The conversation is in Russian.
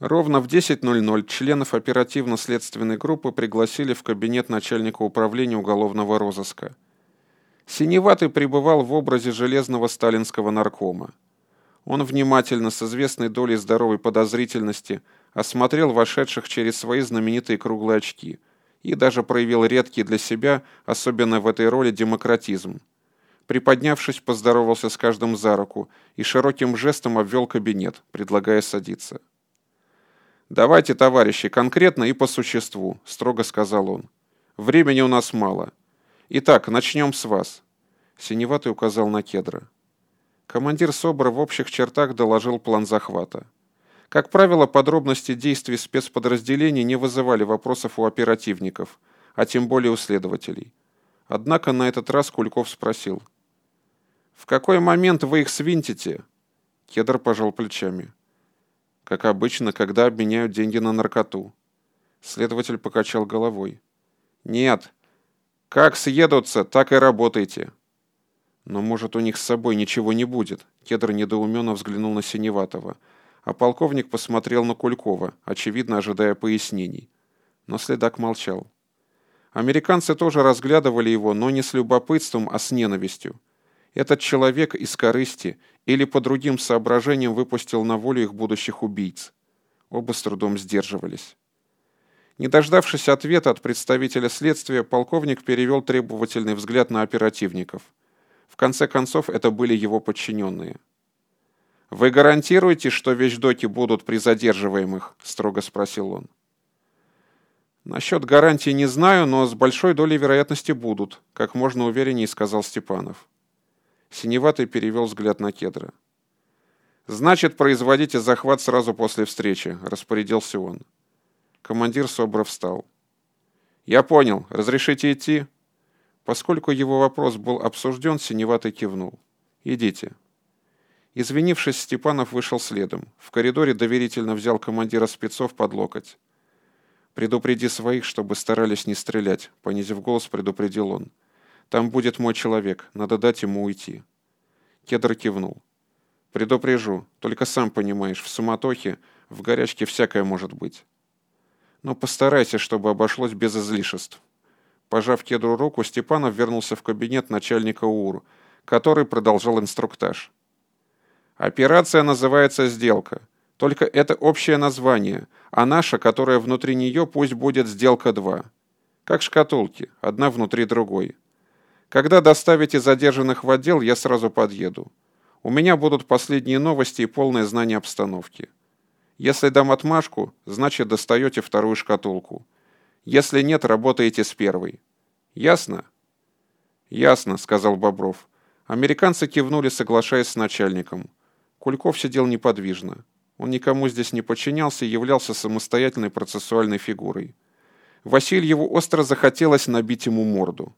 Ровно в 10.00 членов оперативно-следственной группы пригласили в кабинет начальника управления уголовного розыска. Синеватый пребывал в образе железного сталинского наркома. Он внимательно, с известной долей здоровой подозрительности, осмотрел вошедших через свои знаменитые круглые очки и даже проявил редкий для себя, особенно в этой роли, демократизм. Приподнявшись, поздоровался с каждым за руку и широким жестом обвел кабинет, предлагая садиться. «Давайте, товарищи, конкретно и по существу», — строго сказал он. «Времени у нас мало. Итак, начнем с вас». Синеватый указал на кедра. Командир СОБРа в общих чертах доложил план захвата. Как правило, подробности действий спецподразделений не вызывали вопросов у оперативников, а тем более у следователей. Однако на этот раз Кульков спросил. «В какой момент вы их свинтите?» Кедр пожал плечами как обычно, когда обменяют деньги на наркоту. Следователь покачал головой. «Нет. Как съедутся, так и работайте». «Но, может, у них с собой ничего не будет?» Кедр недоуменно взглянул на Синеватова, а полковник посмотрел на Кулькова, очевидно ожидая пояснений. Но следак молчал. Американцы тоже разглядывали его, но не с любопытством, а с ненавистью. Этот человек из корысти или по другим соображениям выпустил на волю их будущих убийц. Оба с трудом сдерживались. Не дождавшись ответа от представителя следствия, полковник перевел требовательный взгляд на оперативников. В конце концов, это были его подчиненные. «Вы гарантируете, что вещдоки будут при задерживаемых?» – строго спросил он. «Насчет гарантии не знаю, но с большой долей вероятности будут», – как можно увереннее сказал Степанов. Синеватый перевел взгляд на кедра. «Значит, производите захват сразу после встречи», — распорядился он. Командир Собра встал. «Я понял. Разрешите идти?» Поскольку его вопрос был обсужден, Синеватый кивнул. «Идите». Извинившись, Степанов вышел следом. В коридоре доверительно взял командира спецов под локоть. «Предупреди своих, чтобы старались не стрелять», — понизив голос, предупредил он. Там будет мой человек, надо дать ему уйти». Кедр кивнул. «Предупрежу, только сам понимаешь, в суматохе, в горячке всякое может быть. Но постарайся, чтобы обошлось без излишеств». Пожав Кедру руку, Степанов вернулся в кабинет начальника УР, который продолжал инструктаж. «Операция называется «Сделка». Только это общее название, а наша, которая внутри нее, пусть будет «Сделка-2». Как шкатулки, одна внутри другой. Когда доставите задержанных в отдел, я сразу подъеду. У меня будут последние новости и полное знание обстановки. Если дам отмашку, значит достаете вторую шкатулку. Если нет, работаете с первой. Ясно? Ясно, сказал Бобров. Американцы кивнули, соглашаясь с начальником. Кульков сидел неподвижно. Он никому здесь не подчинялся и являлся самостоятельной процессуальной фигурой. Васильеву остро захотелось набить ему морду.